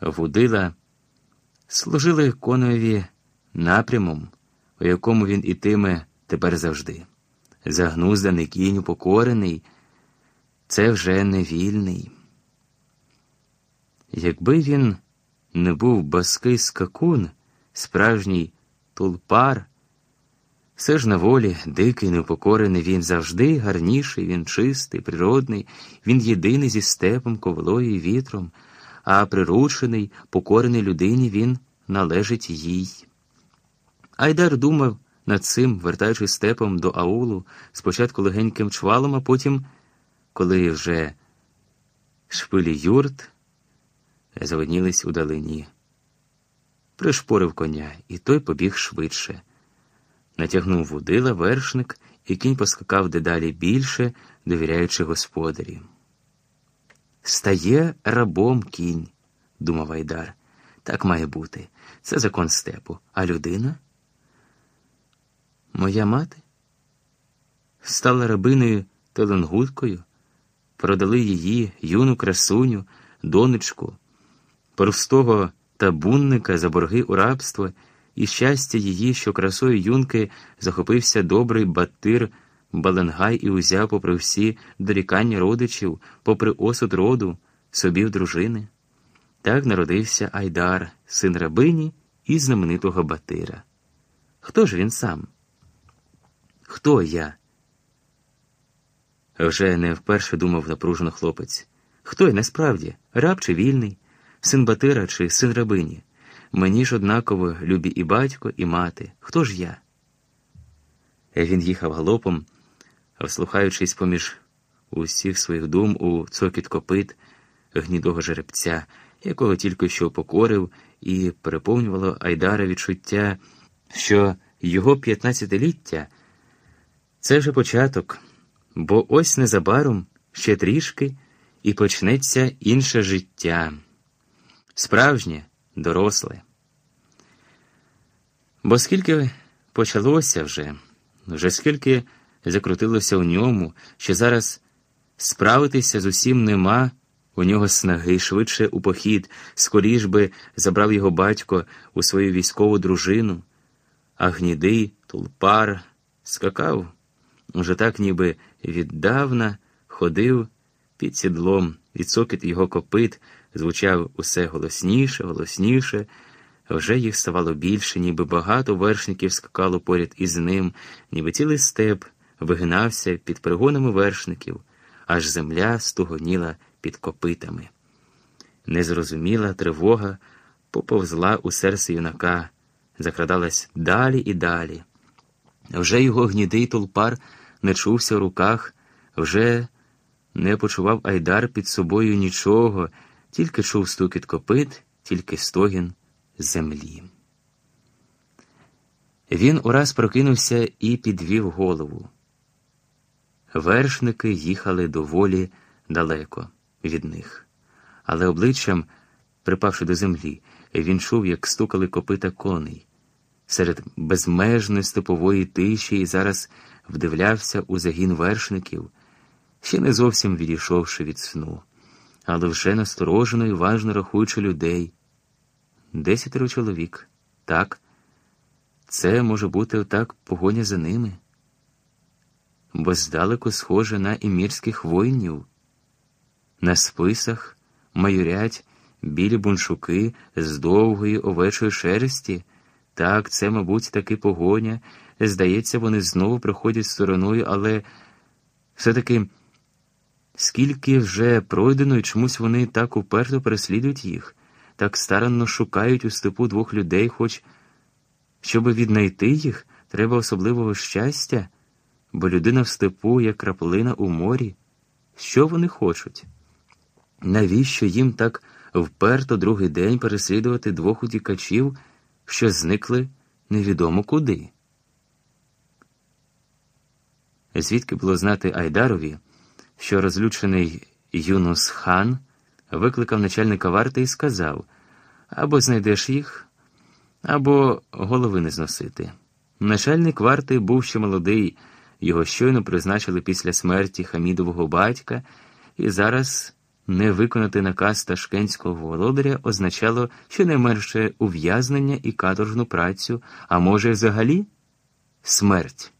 Вудила служили коневі напрямом, у якому він ітиме тепер завжди. Загнузданий кінь упокорений, це вже не вільний. Якби він не був баский скакун, справжній тулпар, все ж на волі, дикий, неупокорений, він завжди гарніший, він чистий, природний, він єдиний зі степом, ковлою і вітром, а приручений, покорений людині він належить їй. Айдар думав над цим, вертаючись степом до аулу, спочатку легеньким чвалом, а потім, коли вже шпилі юрт завиднілись у далині. Пришпорив коня, і той побіг швидше. Натягнув вудила вершник, і кінь поскакав дедалі більше, довіряючи господарі. Стає рабом кінь, думав Айдар. Так має бути. Це закон степу. А людина? Моя мати стала рабиною теленгуткою, продали її юну красуню, донечку, простого табунника за борги у рабство, і щастя її, що красою юнки захопився добрий батир Баленгай і узяв, попри всі дорікання родичів, попри осуд роду, собі в дружини. Так народився Айдар, син рабині і знаменитого Батира. Хто ж він сам? Хто я? Вже не вперше думав напружено хлопець. Хто я насправді, раб чи вільний, син Батира чи син рабині? Мені ж однаково любі і батько, і мати. Хто ж я? Він їхав галопом, вслухаючись поміж усіх своїх дум у цокіт копит гнідого жеребця, якого тільки що покорив, і переповнювало Айдара відчуття, що його п'ятнадцятиліття це вже початок, бо ось незабаром ще трішки і почнеться інше життя, справжнє, доросле. Бо скільки почалося вже, вже скільки закрутилося у ньому, що зараз справитися з усім нема. У нього снаги швидше у похід, скоріш би забрав його батько у свою військову дружину, а гнідий тулпар скакав, уже так, ніби віддавна ходив під сідлом, і цокіт його копит звучав усе голосніше, голосніше. Вже їх ставало більше, ніби багато вершників скакало поряд із ним, ніби цілий степ вигинався під пригонами вершників, аж земля стугоніла під копитами. Незрозуміла тривога поповзла у серце юнака, закрадалась далі і далі. Вже його гнідий тулпар не чувся в руках, вже не почував Айдар під собою нічого, тільки чув стукіт копит, тільки стогін землі. Він ураз прокинувся і підвів голову. Вершники їхали доволі далеко від них, але обличчям, припавши до землі, він чув, як стукали копита коней. Серед безмежної степової тиші і зараз вдивлявся у загін вершників, ще не зовсім відійшовши від сну, але вже насторожено і важно рахуючи людей. Десятеро чоловік, так, це може бути отак погоня за ними, бо здалеку схоже на імірських воїнів. На списах майорять білі буншуки з довгої овечої шерсті. Так, це, мабуть, таки погоня. Здається, вони знову приходять стороною, але все-таки скільки вже пройдено і чомусь вони так уперто переслідують їх, так старанно шукають у степу двох людей, хоч щоб віднайти їх, треба особливого щастя, бо людина в степу, як краплина у морі. Що вони хочуть? Навіщо їм так вперто другий день переслідувати двох утікачів, що зникли невідомо куди? Звідки було знати Айдарові, що розлючений Юнус хан викликав начальника варти і сказав або знайдеш їх, або голови не зносити. Начальник варти був ще молодий, його щойно призначили після смерті Хамідового батька, і зараз не виконати наказ ташкентського володаря означало щонайменше ув'язнення і каторжну працю, а може, взагалі смерть.